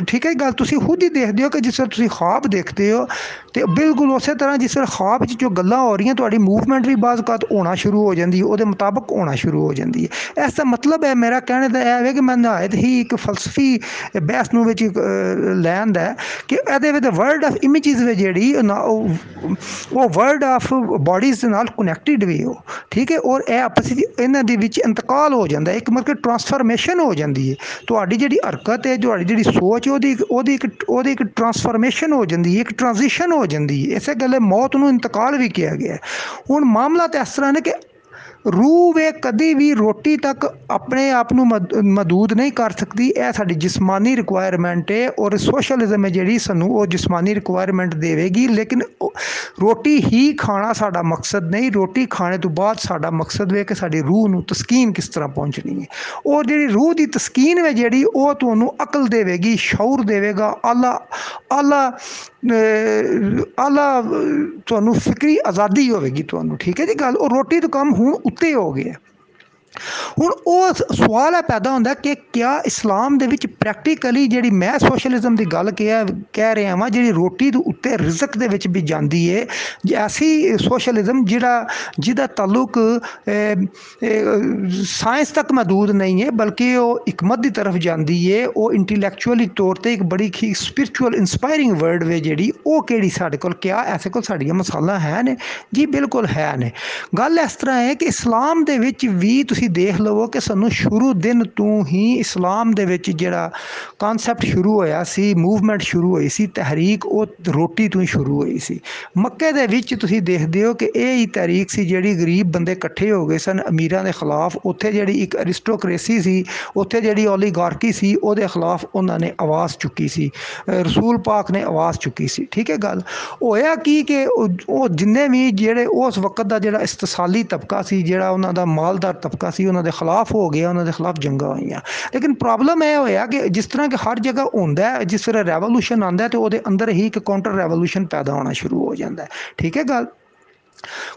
ਠੀਕ ਹੈ ਗੱਲ ਤੁਸੀਂ ਖੁਦ ਹੀ ਦੇਖਦੇ ਹੋ ਕਿ ਜਿਸ ਤਰ੍ਹਾਂ ਤੁਸੀਂ ਖਾਬ ਦੇਖਦੇ ਹੋ ਤੇ ਬਿਲਕੁਲ ਉਸੇ ਤਰ੍ਹਾਂ ਜਿਸ ਤਰ੍ਹਾਂ ਖਾਬ 'ਚ ਜੋ ਗੱਲਾਂ ਹੋ ਰਹੀਆਂ ਤੁਹਾਡੀ ਮੂਵਮੈਂਟ ਵੀ ਬਾਅਦ ਕਾਤ ਹੋਣਾ ਸ਼ੁਰੂ ਹੋ ਜਾਂਦੀ ਹੈ ਉਹਦੇ ਮੁਤਾਬਕ ਹੋਣਾ ਸ਼ੁਰੂ ਹੋ ਜਾਂਦੀ ਹੈ ਇਸ ਦਾ ਮਤਲਬ ਹੈ ਮੇਰਾ ਕਹਿਣ ਦਾ ਇਹ ਹੈ ਕਿ ਮੈਂ ਨਹਾਇਤ ਹੀ ਇੱਕ ਫਲਸਫੀ ਬਹਿਸ ਨੂੰ ਵਿੱਚ ਲੈਣ ਦਾ چیز ہے جیڑی وہ ورلڈ آف باڈیز نال کونیکٹڈ بھی ٹھیک ہے؟ اور انتقال ہو جاتا ہے۔ ایک مطلب ٹرانسفارمیشن ہو جاتی ہے۔ تھوڑی جی حرکت ہے سوچفارمیشن ہو جاتی ہے، ایک ٹرانزیشن ہو جاتی ہے۔ اس گلے موت نتقال بھی کیا گیا ہوں معاملہ تو اس طرح نے کہ روح میں کدی بھی روٹی تک اپنے آپ مد مدود نہیں کر سکتی یہ ساری جسمانی رکوائرمنٹ ہے اور سوشلزم ہے جیڑی سنوں وہ جسمانی ریکوائرمنٹ دے گی لیکن روٹی ہی کھانا سا مقصد نہیں روٹی کھانے تو بعد سا مقصد ہے کہ ساری روح کو تسکیم کس طرح پہنچنی ہے اور جڑی روح کی تسکین ہے جیڑی وہ تک عقل دے گی شعور دے گا اعلیٰ اعلیٰ اعلیٰ فکری آزادی ہوگی تو ٹھیک ہے جی گل اور روٹی تو کام ہوں ਉੱਤੇ ਹੋ ਗਿਆ ਹੁਣ ਉਹ ਸਵਾਲ ਹੈ ਪੈਦਾ ਹੁੰਦਾ ਕਿ ਕਿਆ ਇਸਲਾਮ ਦੇ ਵਿੱਚ ਪ੍ਰੈਕਟੀਕਲੀ ਜਿਹੜੀ ਮੈਂ ਸੋਸ਼ਲਿਜ਼ਮ ਦੀ ਗੱਲ ਕਿਹਾ ਕਹਿ ਰਿਹਾ ਹਾਂ ਜਿਹੜੀ ਰੋਟੀ ਦੇ ਉੱਤੇ ਰਿਜ਼ਕ ਦੇ ਵਿੱਚ ਵੀ ਜਾਂਦੀ ਹੈ ਐਸੀ ਸੋਸ਼ਲਿਜ਼ਮ ਜਿਹੜਾ ਜਿਹਦਾ ਤਾਲੁਕ ਸਾਇੰਸ ਤੱਕ ਮਹਦੂਦ ਨਹੀਂ ਹੈ ਬਲਕਿ ਉਹ ਹਕਮਤ ਦੀ ਤਰਫ ਜਾਂਦੀ ਹੈ ਉਹ ਇੰਟੈਲੈਕਚੁਅਲੀ ਤੌਰ ਤੇ ਇੱਕ ਬੜੀ ਹੀ ਸਪਿਰਚੁਅਲ ਇਨਸਪਾਇਰਿੰਗ ਵਰਡ ਵੇ ਜਿਹੜੀ ਉਹ ਕਿਹੜੀ ਸਾਡੇ ਕੋਲ ਕਿਆ ਐਸੇ ਕੋਲ ਸਾਡੀਆਂ ਮਸਾਲਾ ਹੈ ਨੇ ਜੀ ਬਿਲਕੁਲ ਹੈ ਨੇ ਗੱਲ ਇਸ ਤਰ੍ਹਾਂ ਹੈ ਕਿ ਇਸਲਾਮ ਦੇ ਵਿੱਚ ਵੀ ਤੁਸੀਂ دیکھ لو کہ سنوں شروع دن تو ہی اسلام کے جڑا کانسپٹ شروع ہوا سر موومینٹ شروع ہوئی سی تحری وہ روٹی تو ہی شروع ہوئی سی مکے درچی دیکھتے ہو کہ یہ تحری سی جی گریب بندے کٹھے ہو گئے سن امیران کے خلاف اتنے جی ارسٹوکریسی اتنے جی اولی گارکی وہ خلاف انہوں نے آواز چکی سسول پاک نے آواز چکی تھی ٹھیک ہے گل ہوا کی کہ وہ جنے بھی جڑے اس وقت کا جڑا استصالی طبقہ سے جا مالدار طبقہ سی انہوں دے خلاف ہو گیا انہوں کے خلاف جنگا ہوئی ہیں لیکن پرابلم ہے ہویا کہ جس طرح کہ ہر جگہ ہوں جس طرح ریولوشن آندہ ہے، تو وہ دے اندر ہی کہ کانٹر ریولوشن پیدا ہونا شروع ہو جاندہ ہے۔ ٹھیک ہے، گل؟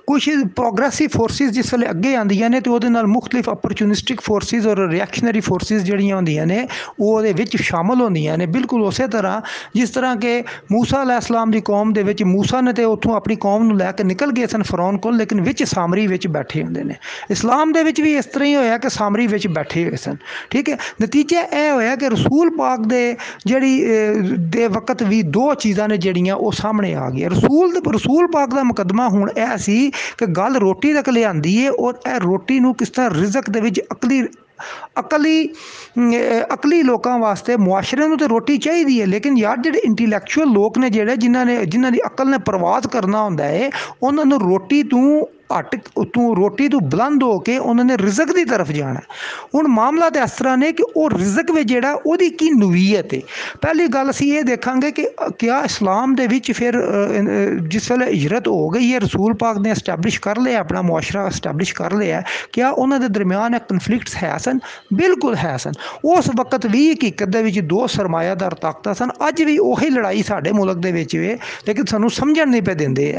ਕੁਝ ਪ੍ਰੋਗਰੈਸਿਵ ਫੋਰਸਿਸ ਜਿਸ ਵੇਲੇ ਅੱਗੇ ਆਉਂਦੀਆਂ ਨੇ ਤੇ ਉਹਦੇ ਨਾਲ ਮੁxtਲਿਫ ਅਪਰਚੂਨਿਸਟਿਕ ਫੋਰਸਿਸ ਔਰ ਰਿਐਕਸ਼ਨਰੀ ਫੋਰਸਿਸ ਜਿਹੜੀਆਂ ਹੁੰਦੀਆਂ ਨੇ ਉਹ ਉਹਦੇ ਵਿੱਚ ਸ਼ਾਮਲ ਹੁੰਦੀਆਂ ਨੇ ਬਿਲਕੁਲ ਉਸੇ ਤਰ੍ਹਾਂ ਜਿਸ ਤਰ੍ਹਾਂ ਕਿ موسی ਅਲੈਹਿਸਲਾਮ ਦੀ ਕੌਮ ਦੇ ਵਿੱਚ موسی ਨੇ ਤੇ ਉੱਥੋਂ ਆਪਣੀ ਕੌਮ ਨੂੰ ਲੈ ਕੇ ਨਿਕਲ ਗਏ ਸਨ ਫਰੌਨ ਕੋਲ ਲੇਕਿਨ ਵਿੱਚ ਸਾਮਰੀ ਵਿੱਚ ਬੈਠੇ ਹੁੰਦੇ ਨੇ ਇਸਲਾਮ ਦੇ ਵਿੱਚ ਵੀ ਇਸ ਤਰ੍ਹਾਂ ਹੀ ਹੋਇਆ ਕਿ ਸਾਮਰੀ ਵਿੱਚ ਬੈਠੇ ਹੋਏ ਸਨ ਠੀਕ ਹੈ ਨਤੀਜਾ ਇਹ ਹੋਇਆ ਕਿ ਰਸੂਲ ਪਾਕ ਦੇ ਜਿਹੜੀ ਦੇ ਵਕਤ ਵੀ ਦੋ ਚੀਜ਼ਾਂ ਨੇ ਜਿਹੜੀਆਂ ਉਹ ਸਾਹਮਣੇ ਆ ਗਈਆਂ ਰਸੂਲ ਦੇ ਰਸੂਲ ਪਾਕ ਦਾ ਮੁਕੱਦਮਾ ਹੁਣ ਇਹ گل روٹی تک لے آتی ہے اور روٹی نو کس طرح رزق دے وچ اقلی عقلی لوکاں واسطے معاشرے نو تے روٹی چاہیے لیکن یار جیٹلیکچو نے جڑے جنہاں نے جنہیں عقل نے پرواز کرنا ہوندا ہے انہاں نو روٹی توں اٹ تو روٹی تو بلند ہو کے انہوں نے رزق دی طرف جانا ہے ان معاملہ دے اس طرح نے کہ وہ رزق بھی دی کی نویت ہے پہلی گل اِسی یہ دیکھا گے کہ کیا اسلام دے کے پھر جس ویل عجرت ہو گئی ہے رسول پاک نے اسٹیبلش کر لیا اپنا معاشرہ اسٹیبلش کر لیا کیا درمیان کنفلکٹس ہے سن بالکل ہے سن اس وقت بھی حقیقت دو سرمایہ دار طاقت سن اج بھی وہی لڑائی سارے ملک کے لیکن سنوں سمجھن نہیں پہ دے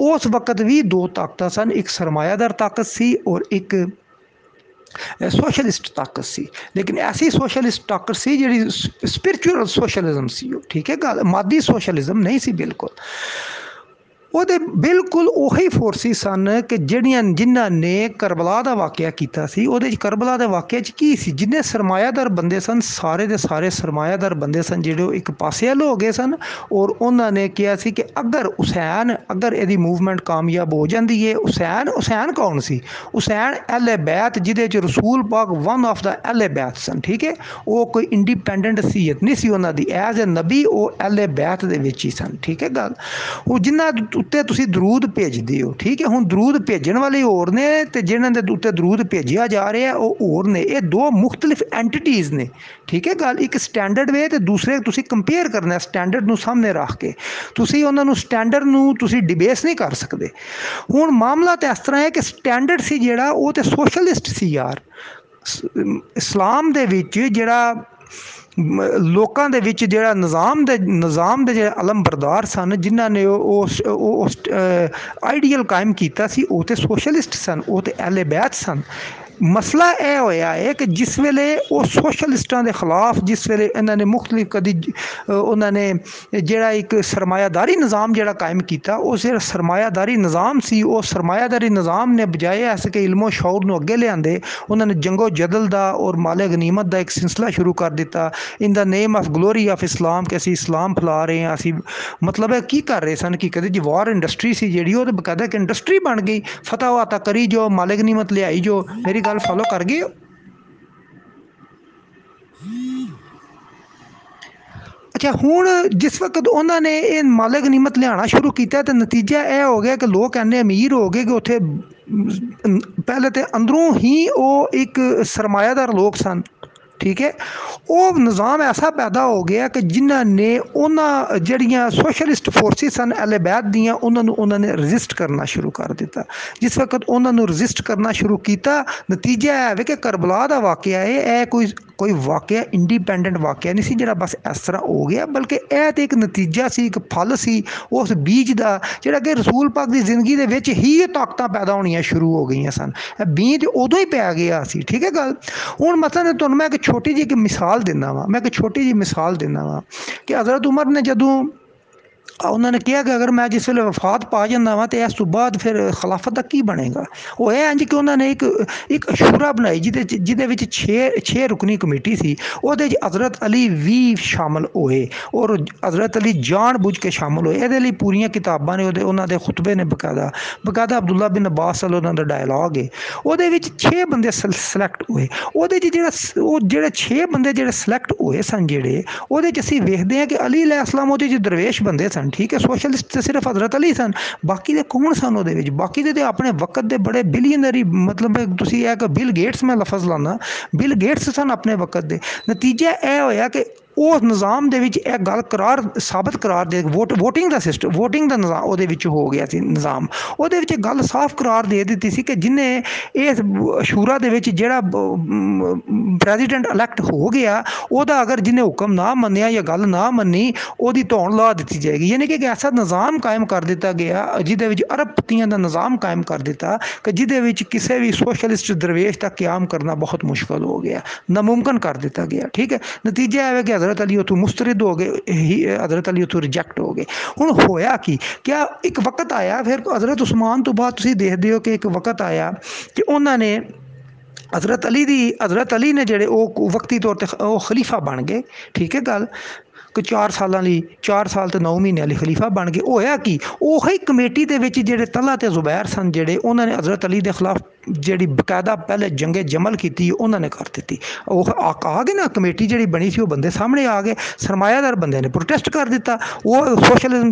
ਉਸ ਵਕਤ ਵੀ ਦੋ ਤਾਕਤਾਂ ਸਨ ਇੱਕ ਸਰਮਾਇਆਦਾਰ ਤਾਕਤ ਸੀ ਔਰ ਇੱਕ ਸੋਸ਼ਲਿਸਟ ਤਾਕਤ ਸੀ ਲੇਕਿਨ ਐਸੀ ਸੋਸ਼ਲਿਸਟ ਤਾਕਤ ਸੀ ਜਿਹੜੀ ਸਪਿਰਚੁਅਲ ਸੋਸ਼ਲਿਜ਼ਮ ਸੀ ਉਹ ਠੀਕ ਹੈ ਗੱਲ ਮਾਦੀ ਸੋਸ਼ਲਿਜ਼ਮ ਨਹੀਂ ਸੀ ਬਿਲਕੁਲ وہ بالکل اہی فورسی سن کہ جڑی جانا نے کربلا دا واقعہ کیتا سی وہ دے کربلا کے واقعہ چی کی سی جنہیں سرمایہ دار بندے سن سارے دے سارے سرمایہ دار بندے سن جے ایک پاسے والوں ہو سن اور انہوں نے کیا سی کہ اگر حسین اگر ایدی موومنٹ کامیاب ہو جاتی دیئے حسین اسین کون سی حسین اہل بیعت بیت جو رسول پاک ون آف دا اہل بیعت سن ٹھیک ہے وہ کوئی انڈیپینڈنٹ سیت نہیں سی انہوں دی ایز نبی وہ اہل بیعت دے کے سن ٹھیک ہے گل وہ جنہیں ترود بھیج دوں ٹھیک ہے ہوں درو بھیجنے والے ہو جہاں درود بھیجا جا رہا ہے وہ ہور نے یہ دو مختلف اینٹٹیز نے ٹھیک ہے گل ایک سٹینڈرڈ میں دوسرے تُسے کمپیئر کرنا سٹینڈرڈ سامنے رکھ کے تو سٹینڈرڈ ڈبیس نہیں کر سکتے ہوں معاملہ تو اس طرح ہے کہ سٹینڈرڈ سے جڑا وہ تو سوشلسٹ سی یار اسلام کے جڑا لوکا نظام دضام دلم بردار سن جانا نے آئیڈیئل قائم کیا سی وہ تو سوشلسٹ سن وہ ایل ابت سن ਮਸਲਾ ਇਹ ਹੋਇਆ ਹੈ ਕਿ ਜਿਸ ਵੇਲੇ ਉਹ ਸੋਸ਼ਲਿਸਟਾਂ ਦੇ ਖਿਲਾਫ ਜਿਸ ਵੇਲੇ ਇਹਨਾਂ ਨੇ ਮੁxtਲਿਫ ਕਦੀ ਉਹਨਾਂ ਨੇ ਜਿਹੜਾ ਇੱਕ ਸਰਮਾਇਆਦਾਰੀ ਨਿਜ਼ਾਮ ਜਿਹੜਾ ਕਾਇਮ ਕੀਤਾ ਉਹ ਜਿਹੜਾ ਸਰਮਾਇਆਦਾਰੀ ਨਿਜ਼ਾਮ ਸੀ ਉਹ ਸਰਮਾਇਆਦਾਰੀ ਨਿਜ਼ਾਮ ਨੇ ਬਜਾਏ ਐਸ ਕਿ ਇਲਮੋ ਸ਼ੌਰ ਨੂੰ ਅੱਗੇ ਲਿਆਂਦੇ ਉਹਨਾਂ ਨੇ ਜੰਗੋ ਜਦਲ ਦਾ ਔਰ ਮਾਲੇ ਗਨੀਮਤ ਦਾ ਇੱਕ ਸਿਲਸਿਲਾ ਸ਼ੁਰੂ ਕਰ ਦਿੱਤਾ in the name of glory of Islam ਕਿ ਅਸੀਂ ਇਸਲਾਮ ਫੈਲਾ ਰਹੇ ਹਾਂ ਅਸੀਂ ਮਤਲਬ ਹੈ ਕੀ ਕਰ ਰਹੇ ਸਨ ਕਿ ਕਦੇ ਜੀ ਵਾਰ ਇੰਡਸਟਰੀ ਸੀ ਜਿਹੜੀ ਉਹ ਤਾਂ ਬਕਾਇਦਾ ਇੱਕ ਇੰਡਸਟਰੀ ਬਣ ਗਈ ਫਤਵਾ ਵਾਤਾ ਕਰੀ ਜੋ ਮਾਲੇ ਗਨੀਮਤ ਲਿਆਈ ਜੋ ਮੇਰੀ فالو کر گئے اچھا ہوں جس وقت انہوں نے یہ مالک نعمت لیا شروع کیا تو نتیجہ یہ ہو گیا کہ لوگ اِن امیر ہو گئے کہ اتنے پہلے تو اندر ہی وہ ایک سرمایہ دار لوگ سن۔ ٹھیک ہے؟ وہ نظام ایسا پیدا ہو گیا کہ جہاں نے انہاں جڑیاں سوشلسٹ فورسز سن علیبی انہوں نے انہوں نے رجسٹ کرنا شروع کر دیتا۔ جس وقت انہوں نے رجسٹ کرنا شروع کیتا، نتیجہ ہے کہ کربلا کا واقعہ ہے، اے کوئی کوئی واقعہ انڈیپینڈنٹ واقعہ نہیں جڑا بس اس طرح ہو گیا، بلکہ یہ تو ایک نتیجہ سی، ایک سل سی، اس بیج دا جڑا کہ رسول پاک دی زندگی دے کے ہی طاقت پیدا ہونیاں شروع ہو گئی سن۔ بیج ادو ہی پیا گیا سی، ٹھیک ہے گل؟ ہوں میں ایک چھوٹی جی مثال دینا وا، میں ایک چھوٹی جی مثال دینا ہاں کہ حضرت عمر نے جدو انہوں نے کیا کہ اگر میں جس ویلے وفات پا جا ہاں تو اس بعد پھر خلافت کا کی بنے گا؟ وہ ہاں یہ جی انج کہ انہوں نے ایک ایک اشورا بنائی ج جہی چھ رکنی کمیٹی سی وہ عزرت علی بھی شامل ہوئے اور عزرت علی جان بوجھ کے شامل ہوئے۔ یہ پوریا کتابیں خطبے نے بقاعدہ بقاعدہ عبد اللہ بن عباس اللہ ڈائلوگ ہے۔ وہ چھ بندے سل سلیکٹ ہوئے۔ وہ جب جی سلیکٹ ہوئے سن جے وہی ویکھتے ہیں کہ علی علیہ السلام جو درویش بندے سن۔ سن ٹھیک ہے سوشلسٹ سوشل صرف حضرت علی سن باقی دے کون سن وہ باقی دے تو اپنے وقت دے بڑے بلینری مطلب تسی اے کہ بل گیٹس میں لفظ لانا بل گیٹس سن اپنے وقت دے نتیجہ اے ہویا کہ اس نظام دے وچ ایک گل قرار ثابت قرار دے ووٹ ووٹنگ دا سسٹم ووٹنگ دا نظام او دے وچ ہو گیا سی نظام او دے وچ گل صاف قرار دے دتی سی کہ جنہیں اس شورا دے وچ جڑا پریزیڈنٹ الیکٹ ہو گیا او دا اگر جن حکم نہ منیا یا گل نہ منی او دی توڑ لا دتی جائے گی یعنی کہ ایک ایسا نظام قائم کر دیتا گیا جدے وچ عرب پتیاں دا نظام قائم کر دیتا کہ جدے وچ کسے بھی سوشلسٹ درویش تک قیام کرنا بہت مشکل ہو گیا ناممکن کر دیتا گیا ٹھیک ہے نتیجہ ہے کہ حضرت علی تو مسترد ہو گئے حضرت علی تو ریجیکٹ ہو گئے۔ ہوں ہویا کی؟ کیا ایک وقت آیا؟ پھر حضرت عثمان تو بعد اسی دیکھتے ہو کہ ایک وقت آیا کہ انہوں نے حضرت علی دی، حضرت علی نے جڑے وہ وقتی طور تے خلیفہ بن گئے۔ ٹھیک ہے گل؟ چار سالوں چار سال تے نو مہینوں کی خلیفہ بن گئے ہوا کی اوہی کمیٹی کے لا تے زبیر سن جے انہوں نے حضرت علی دے خلاف جی بقا پہلے جنگ جمل کی انہوں نے کر دیتی وہ آ گئے نا کمیٹی جہی بنی سی وہ بندے سامنے آ گئے سرمایہ دار بندے نے پروٹیسٹ کر دیتا وہ سوشلزم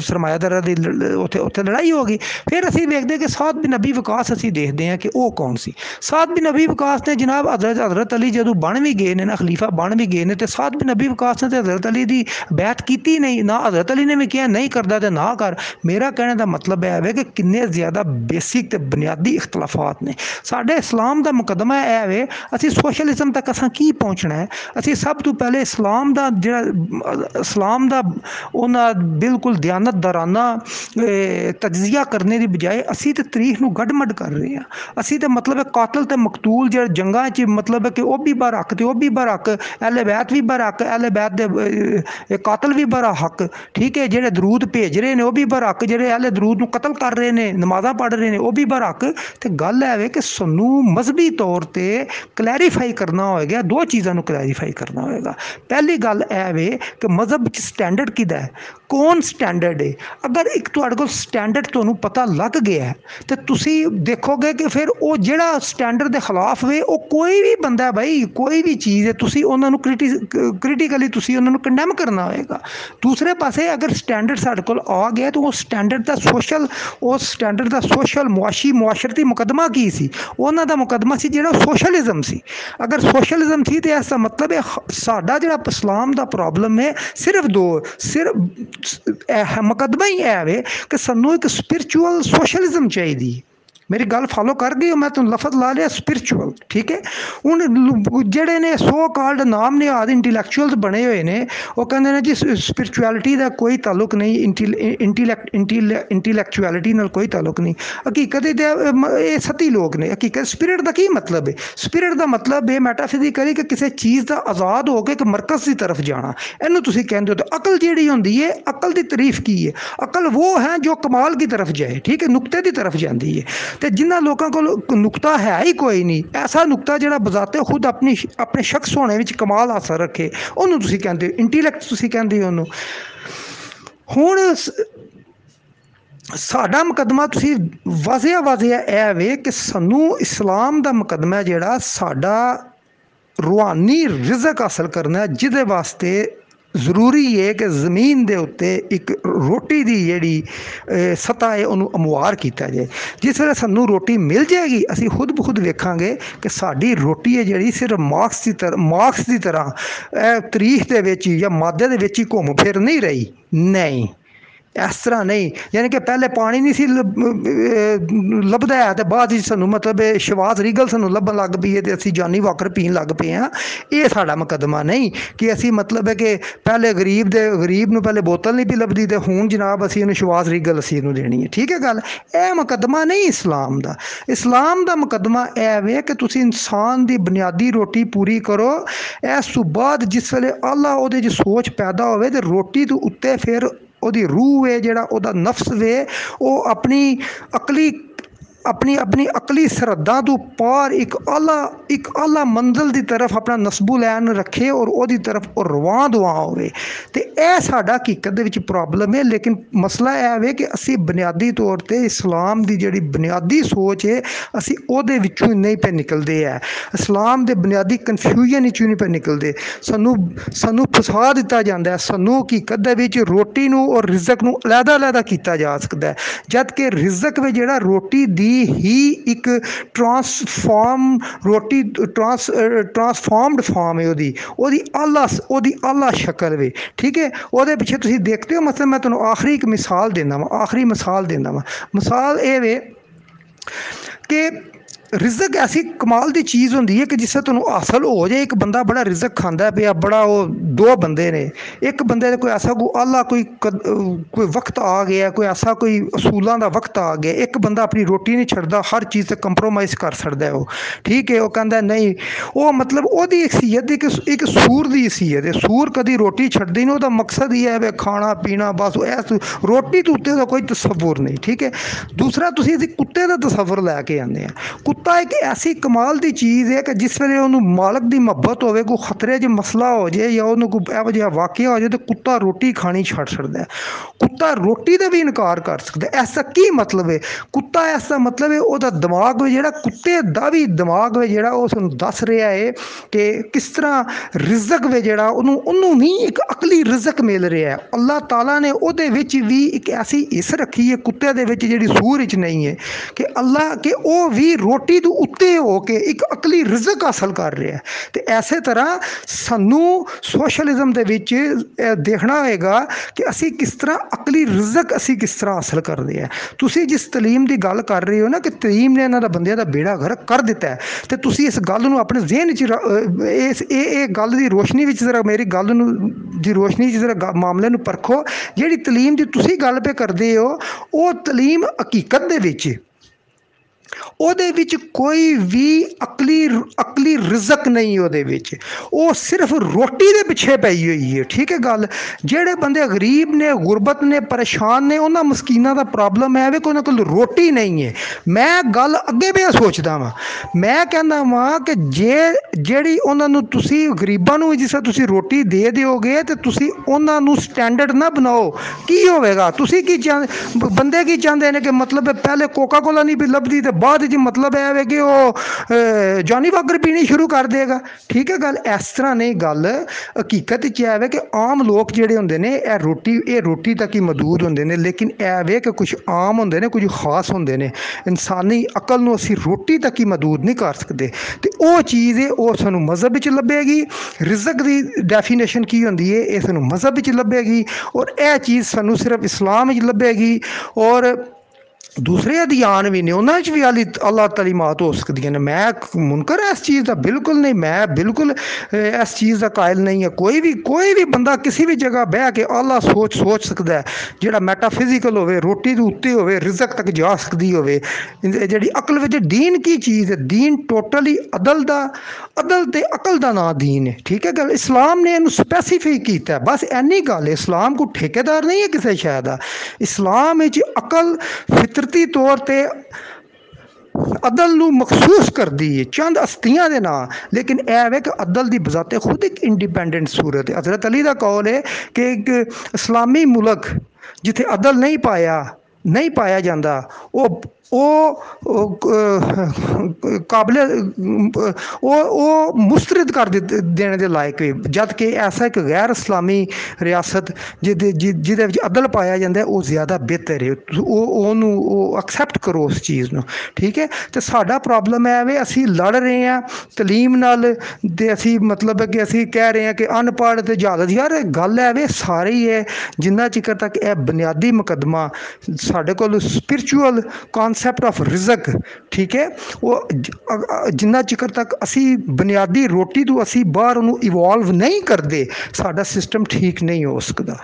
سرمایہ دار دی اتنے لڑائی ہو گئی پھر اِسی ویکتے کہ ساتھ بن نبی وکاس اِسی دیکھتے ہیں کہ وہ کون سی ساتھ بن نبی وکاس نے جناب اضرت حضرت علی جدو بن بھی گئے نخلیفہ بن بھی گئے نے تے ساتھ بن نبی وکاس نے تے حضرت علی ਦੀ ਬੈਤ ਕੀਤੀ ਨਹੀਂ ਨਾ ਹਜ਼ਰਤ ਅਲੀ ਨੇ ਵੀ ਕਿਹਾ ਨਹੀਂ ਕਰਦਾ ਤੇ ਨਾ ਕਰ ਮੇਰਾ ਕਹਿਣ ਦਾ ਮਤਲਬ ਹੈ ਵੇ ਕਿ ਕਿੰਨੇ ਜ਼ਿਆਦਾ ਬੇਸਿਕ ਤੇ ਬੁਨਿਆਦੀ ਇਖਤਲਾਫਾਤ ਨੇ ਸਾਡੇ ਇਸਲਾਮ ਦਾ ਮੁਕਦਮਾ ਇਹ ਵੇ ਅਸੀਂ ਸੋਸ਼ਲਿਜ਼ਮ ਤੱਕ ਅਸਾਂ ਕੀ ਪਹੁੰਚਣਾ ਹੈ ਅਸੀਂ ਸਭ ਤੋਂ ਪਹਿਲੇ ਇਸਲਾਮ ਦਾ ਜਿਹੜਾ ਇਸਲਾਮ ਦਾ ਉਹਨਾਂ ਬਿਲਕੁਲ ਦਿਆਨਤਦਾਰਾਨਾ ਤਜਜ਼ੀਆ ਕਰਨੇ ਦੀ ਬਜਾਏ ਅਸੀਂ ਤੇ ਤਾਰੀਖ ਨੂੰ ਗੱਡਮੱਡ ਕਰ ਰਹੇ ਹਾਂ ਅਸੀਂ ਤੇ ਮਤਲਬ ਹੈ ਕਾਤਲ ਤੇ ਮਕਤੂਲ ਜਿਹੜੇ ਜੰਗਾਂ 'ਚ ਮਤਲਬ ਹੈ ਕਿ ਉਹ ਵੀ ਬਰਹਕ ਤੇ ਉਹ ਵੀ ਬਰਹਕ ਅਹਲੇ ਬੈਤ ਵੀ ਬਰਹਕ ਅਹਲੇ ਬੈਤ ਦੇ ਇਹ ਕਾਤਲ ਵੀ ਬਰਾ ਹੱਕ ਠੀਕ ਹੈ ਜਿਹੜੇ ਦਰੂਦ ਭੇਜ ਰਹੇ ਨੇ ਉਹ ਵੀ ਬਰਾ ਹੱਕ ਜਿਹੜੇ ਹਲੇ ਦਰੂਦ ਨੂੰ ਕਤਲ ਕਰ ਰਹੇ ਨੇ ਨਮਾਜ਼ਾਂ ਪੜ੍ਹ ਰਹੇ ਨੇ ਉਹ ਵੀ ਬਰਾ ਹੱਕ ਤੇ ਗੱਲ ਹੈ ਵੇ ਕਿ ਸਾਨੂੰ ਮਜ਼ਬੀ ਤੌਰ ਤੇ ਕਲੈਰੀਫਾਈ ਕਰਨਾ ਹੋਏਗਾ ਦੋ ਚੀਜ਼ਾਂ ਨੂੰ ਕਲੈਰੀਫਾਈ ਕਰਨਾ ਹੋਏਗਾ ਪਹਿਲੀ ਗੱਲ ਇਹ ਵੇ ਕਿ ਮਜ਼ਹਬ ਵਿੱਚ ਸਟੈਂਡਰਡ ਕਿਦਾ ਹੈ کون سٹینڈرڈ ہے؟ اگر ایک تٹینڈرڈ تو پتا لگ گیا تو تی دیکھو گے کہ پھر وہ جا سٹینڈرڈ خلاف ہوئے وہ کوئی بھی بند ہے بھائی، کوئی بھی چیز ہے تُنہ کریں کنڈیم کرنا ہوگا دوسرے پاس اگر سٹینڈرڈ سارے کو آ گیا تو وہ سٹینڈرڈ کا سوشل اسٹینڈرڈ کا سوشل مواشی مواشرتی مقدمہ کی سی؟ وہاں کا مقدمہ سے جا سوشلزم ہے اگر سوشلزم تھی تو اس کا مطلب یہ ساڈا جاسلام کا پرابلم ہے، صرف دو سر ਮੁਕਦਮਾ ਹੀ ਹੈ ਵੇ ਕਿ ਸਾਨੂੰ ਇੱਕ ਸਪਿਰਚੁਅਲ ਸੋਸ਼ਲਿਜ਼ਮ ਚਾਹੀਦੀ ਮੇਰੀ ਗੱਲ ਫਾਲੋ ਕਰ ਗਈ ਹੋ ਮੈਂ ਤੁਹਾਨੂੰ ਲਫ਼ਜ਼ ਲਾ ਲਿਆ ਸਪਿਰਚੁਅਲ ਠੀਕ ਹੈ ਹੁਣ ਜਿਹੜੇ ਨੇ ਸੋ ਕਾਲਡ ਨਾਮ ਨੇ ਆਦ ਇੰਟੈਲੈਕਚੁਅਲਸ ਬਣੇ ਹੋਏ ਨੇ ਉਹ ਕਹਿੰਦੇ ਨੇ ਜੀ ਸਪਿਰਚੁਅਲਿਟੀ ਦਾ ਕੋਈ ਤਾਲੁਕ ਨਹੀਂ ਇੰਟੈਲੈਕਟ ਇੰਟੈਲੈਕਚੁਅਲਿਟੀ ਨਾਲ ਕੋਈ ਤਾਲੁਕ ਨਹੀਂ ਹਕੀਕਤ ਇਹ ਸਤੀ ਲੋਕ ਨੇ ਹਕੀਕਤ ਸਪਿਰਿਟ ਦਾ ਕੀ ਮਤਲਬ ਹੈ ਸਪਿਰਿਟ ਦਾ ਮਤਲਬ ਹੈ ਮੈਟਾਫਿਜ਼ਿਕਲੀ ਕਿ ਕਿਸੇ ਚੀਜ਼ ਦਾ ਆਜ਼ਾਦ ਹੋ ਕੇ ਇੱਕ ਮਰਕਜ਼ ਦੀ ਤਰਫ ਜਾਣਾ ਇਹਨੂੰ ਤੁਸੀਂ ਕਹਿੰਦੇ ਹੋ ਤੇ ਅਕਲ ਜਿਹੜੀ ਹੁੰਦੀ ਹੈ ਅਕਲ ਦੀ ਤਾਰੀਫ ਕੀ ਹੈ ਅਕਲ ਉਹ ਹੈ ਜੋ ਕਮਾਲ ਦੀ ਤਰਫ ਜਾਏ ਠੀਕ ਹੈ ਨੁਕਤੇ ਦੀ ਤਰਫ ਜਾਂਦੀ ਹੈ تے جنہ لوکاں کو نکتہ ہے ہی کوئی نہیں ایسا نکتہ جا بزاتے خود اپنی اپنے شخص ہونے میں کمال حاصل رکھے انٹیلیکٹ تسی تھی کہ انہوں ہوں سا مقدمہ تسی واضح واضح اے وے کہ سنو اسلام دا مقدمہ جڑا ساڈا روحانی رزق حاصل کرنا ہے جدے واسطے ضروری ہے کہ زمین دے ہوتے ایک روٹی کی جہی سطح ہے انہوں اموار کیتا جائے۔ جس سنوں روٹی مل جائے گی، اسی خود بخود ویکاں گے کہ ساری روٹی ہے جیڑی صرف مارکس دی طرح مارکس دی طرح تاریخ کے یا مادے دے ہی گھوم پھر نہیں رہی۔ نہیں۔ ਇਸ ਤਰ੍ਹਾਂ ਨਹੀਂ ਯਾਨੀ ਕਿ ਪਹਿਲੇ ਪਾਣੀ ਨਹੀਂ ਸੀ ਲੱਭਦਾ ਹੈ ਤੇ ਬਾਅਦ ਵਿੱਚ ਸਾਨੂੰ ਮਤਲਬ ਸ਼ਵਾਸ ਰੀਗਲ ਸਾਨੂੰ ਲੱਭਣ ਲੱਗ ਪਈ ਹੈ ਤੇ ਅਸੀਂ ਜਾਨੀ ਵਾਕਰ ਪੀਣ ਲੱਗ ਪਏ ਆ ਇਹ ਸਾਡਾ ਮੁਕੱਦਮਾ ਨਹੀਂ ਕਿ ਅਸੀਂ ਮਤਲਬ ਹੈ ਕਿ ਪਹਿਲੇ ਗਰੀਬ ਦੇ ਗਰੀਬ ਨੂੰ ਪਹਿਲੇ ਬੋਤਲ ਨਹੀਂ ਪੀ ਲੱਭਦੀ ਤੇ ਹੁਣ ਜਨਾਬ ਅਸੀਂ ਇਹਨੂੰ ਸ਼ਵਾਸ ਰੀਗਲ ਅਸੀਂ ਇਹਨੂੰ ਦੇਣੀ ਹੈ ਠੀਕ ਹੈ ਗੱਲ ਇਹ ਮੁਕੱਦਮਾ ਨਹੀਂ ਇਸਲਾਮ ਦਾ ਇਸਲਾਮ ਦਾ ਮੁਕੱਦਮਾ ਇਹ ਵੇ ਕਿ ਤੁਸੀਂ ਇਨਸਾਨ ਦੀ ਬੁਨਿਆਦੀ ਰੋਟੀ ਪੂਰੀ ਕਰੋ ਇਸ ਤੋਂ ਬਾਅਦ ਜਿਸ ਵੇਲੇ ਅੱਲਾ ਉਹਦੇ 'ਚ ਸੋਚ ਪੈਦਾ ਹੋਵੇ ਤੇ ਰੋਟੀ ਤੋਂ ਉੱਤੇ ਫਿਰ وہی روہ وے جا نفس وے وہ اپنی اقلی ਆਪਣੀ ਆਪਣੀ ਅਕਲੀ ਸਰਹੱਦਾਂ ਤੋਂ ਪਾਰ ਇੱਕ ਆਲਾ ਇੱਕ ਆਲਾ ਮੰਜ਼ਲ ਦੀ ਤਰਫ ਆਪਣਾ ਨਸਬੂ ਲੈਣ ਰੱਖੇ ਔਰ ਉਹਦੀ ਤਰਫ ਉਹ ਰਵਾਂ ਦਵਾ ਹੋਵੇ ਤੇ ਇਹ ਸਾਡਾ ਹਕੀਕਤ ਦੇ ਵਿੱਚ ਪ੍ਰੋਬਲਮ ਹੈ ਲੇਕਿਨ ਮਸਲਾ ਇਹ ਹੈ ਕਿ ਅਸੀਂ ਬੁਨਿਆਦੀ ਤੌਰ ਤੇ ਇਸਲਾਮ ਦੀ ਜਿਹੜੀ ਬੁਨਿਆਦੀ ਸੋਚ ਹੈ ਅਸੀਂ ਉਹਦੇ ਵਿੱਚੋਂ ਨਹੀਂ ਪੈ ਨਿਕਲਦੇ ਆ ਇਸਲਾਮ ਦੇ ਬੁਨਿਆਦੀ ਕਨਫਿਊਜ਼ਨ ਵਿੱਚੋਂ ਨਹੀਂ ਪੈ ਨਿਕਲਦੇ ਸਾਨੂੰ ਸਾਨੂੰ ਫਸਾ ਦਿੱਤਾ ਜਾਂਦਾ ਹੈ ਸਾਨੂੰ ਹਕੀਕਤ ਦੇ ਵਿੱਚ ਰੋਟੀ ਨੂੰ ਔਰ ਰਿਜ਼ਕ ਨੂੰ ਅਲੱਗ-ਅਲੱਗ ਕੀਤਾ ਜਾ ਸਕਦਾ ਹੈ ਜਦ ਕਿ ਰਿਜ਼ਕ ਵਿੱਚ ਜਿਹੜਾ ਰੋਟੀ ਦੀ ਹੀ ਇੱਕ ਟਰਾਂਸਫਾਰਮ ਰੋਟੀ ਟਰਾਂਸ ਟਰਾਂਸਫਾਰਮਡ ਫਾਰਮ ਹੈ ਉਹਦੀ ਉਹਦੀ ਆਲਾ ਉਹਦੀ ਆਲਾ ਸ਼ਕਲ ਵੇ ਠੀਕ ਹੈ ਉਹਦੇ ਪਿੱਛੇ ਤੁਸੀਂ ਦੇਖਦੇ ਹੋ ਮਤਲਬ ਮੈਂ ਤੁਹਾਨੂੰ ਆਖਰੀ ਇੱਕ ਮਿਸਾਲ ਦਿੰਦਾ ਵਾਂ ਆਖਰੀ ਮਿਸਾਲ ਦਿੰਦਾ ਵਾਂ ਮਿਸਾਲ ਇਹ ਵੇ ਕਿ رزق ایسی کمال دی چیز ہوں دی ہے کہ جس سے تمہیں حاصل ہو جائے ایک بندہ بڑا رزق کھاندہ ہے پیا بڑا وہ دو بندے نے ایک بندے نے کوئی ایسا کوئی اللہ کوئی وقت آ گیا ہے کوئی ایسا کوئی اصولہ دا وقت آ گیا ہے ایک بندہ اپنی روٹی نہیں چھڑ دا ہر چیز سے کمپرومائز کر سڑتا ہے وہ ٹھیک ہے وہ کہندہ ہے نہیں وہ مطلب وہ دی ایک سید دی ایک سور دی حصیت ہے سور کدی روٹی چھڑ دی نہیں دا مقصد ہی ہے کھانا پینا بس روٹی تو اتے دا کوئی تصور نہیں ٹھیک ہے دوسرا تو اسی کتے دا تصور لے کے آنے ہیں آئے کتا ایک ایسی کمال کی چیز ہے کہ جس ویسے وہ مالک کی محبت ہو خطرے ج مسئلہ ہو جائے یا ان کو واقعہ ہو جائے تو کتا روٹی کھانی چڈ چڑھتا ہے۔ کتا روٹی کا بھی انکار کر سکتا ہے۔ ایسا کی مطلب ہے؟ کتا ایسا مطلب ہے وہ دماغ جاے کا بھی دماغ ہے جا سن دس رہا ہے کہ کس طرح رزق بھی جڑا وہ ایک اکلی رزق مل رہا ہے۔ اللہ تعالیٰ نے وہ ایک ایسی اس رکھی ہے، کتے کے سورج نہیں ہے کہ اللہ، کہ وہ بھی رو اتے ہو کے ایک عقلی رزق حاصل کر رہے ہیں تو اس طرح سنوں سوشلزم کے دیکھنا ہوئے گا کہ ابھی کس طرح اقلی رزق ابھی کس طرح حاصل کر رہے ہیں تو جس تعلیم کی گل کر رہے ہو نا کہ تعلیم نے انہیں بندے کا بیڑا گھر کر دیتا ہے تو گل اپنے ذہن چل کی روشنی ذرا میری گل روشنی معاملے میں پرکھو جی تعلیم کی تھی گل پہ کرتے ہو وہ تعلیم حقیقت دے کوئی بھی اقلی عقلی رزق نہیں وہ صرف روٹی کے پیچھے پی ہوئی ہے ٹھیک ہے گل جہے بندے غریب نے غربت نے پریشان نے انہیں مسکین کا پرابلم ہے کہ وہاں کل روٹی نہیں ہے میں گل اگیں پہ سوچتا وا میں کہہ وا کہ جڑی انہوں نے غریباں جسے تھی روٹی دے گے تو تی سٹینڈرڈ نہ بناؤ کی ہوگا تھی کہ بندے کی چاہتے ہیں کہ مطلب پہلے کوکا کولا نہیں بھی لبھی تو بعد مطلب یہ ہے کہ وہ جانی باگر پینے شروع کر دے گا ٹھیک ہے گل اس طرح نے گل حقیقت ہے کہ آم لوگ جڑے ہوں نے روٹی یہ روٹی تک ہی مدود ہوں لیکن یہ کہ کچھ آم ہوں نے کچھ خاص ہوں نے انسانی عقل کو اُسی روٹی تک ہی مدو نہیں کر سکتے تو وہ چیز اور سنوں مذہب میں لبھے گی رزق کی ڈیفینیشن کی ہوتی ہے یہ سنوں مذہب چ لبے گی اور یہ چیز سنوں صرف اسلام ہی لبھے گی اور دوسرے ادیان بھی نے انہوں بھی علی اللہ تعلیمات ہو سکتی ہیں۔ میں منکر اس چیز کا بالکل نہیں، میں بالکل اس چیز کا قائل نہیں ہے کوئی بھی کوئی بھی بندہ کسی بھی جگہ بہ کے اللہ سوچ سوچ سکتا ہے جہاں میٹا فزیکل ہوے روٹی کے اتنے ہوے رزق تک جا سکتی ہوے جڑی عقل وچ دین کی چیز ہے، دین ٹوٹلی عدل دا عدل تے عقل دا نا دین ہے۔ ٹھیک ہے، گل اسلام نے انہوں سپیسیفائی کیتا ہے۔ بس اینی گل ہے، اسلام کو ٹھیکیدار نہیں ہے کسی شہر دا۔ اسلام جی عقل، فطرت ਅਕਲ ਫਿਤਰਤੀ ਤੌਰ ਤੇ ਅਦਲ ਨੂੰ ਮਖਸੂਸ ਕਰਦੀ ਹੈ ਚੰਦ ਅਸਤੀਆਂ ਦੇ ਨਾਂ ਲੇਕਿਨ ਇਹ ਹੈ ਕਿ ਅਦਲ ਦੀ ਬਜ਼ਾਤੇ ਖੁਦ ਇੱਕ ਇੰਡੀਪੈਂਡੈਂਟ ਸੂਰਤ ਹੈ ਹਜ਼ਰਤ ਅਲੀ ਦਾ ਕੌਲ ਹੈ ਕਿ ਇੱਕ ਇਸਲਾਮੀ ਮੁਲਕ ਜਿੱਥੇ ਅਦਲ ਨਹੀਂ ਪਾਇਆ ਨਹੀਂ ਪਾਇਆ ਜਾਂਦਾ ਉਹ قابل مسترد کر دینے دے لائق ہے۔ جبکہ ایسا ایک غیر اسلامی ریاست ج عدل پایا جائے وہ زیادہ بہتر ہے۔ وہ اکسپٹ کرو اس چیز نو، ٹھیک ہے؟ تو ساڈا پرابلم ہے کہ اسی لڑ رہے ہیں، تعلیم نال تے اسی مطلب کہ اسی کہہ رہے ہیں کہ ان پڑھ تے جہاز۔ یار، گل ہے وہ ساری ہے جنا چکر تک اے بنیادی مقدمہ ساڈے کول سپرچوئل کانس کانسیپٹ آف رزق ٹھیک ہے؟ جنا چکر تک اسی بنیادی روٹی تو اسی باہر وہ نہیں کر دے ساڑھا سسٹم ٹھیک نہیں ہو سکتا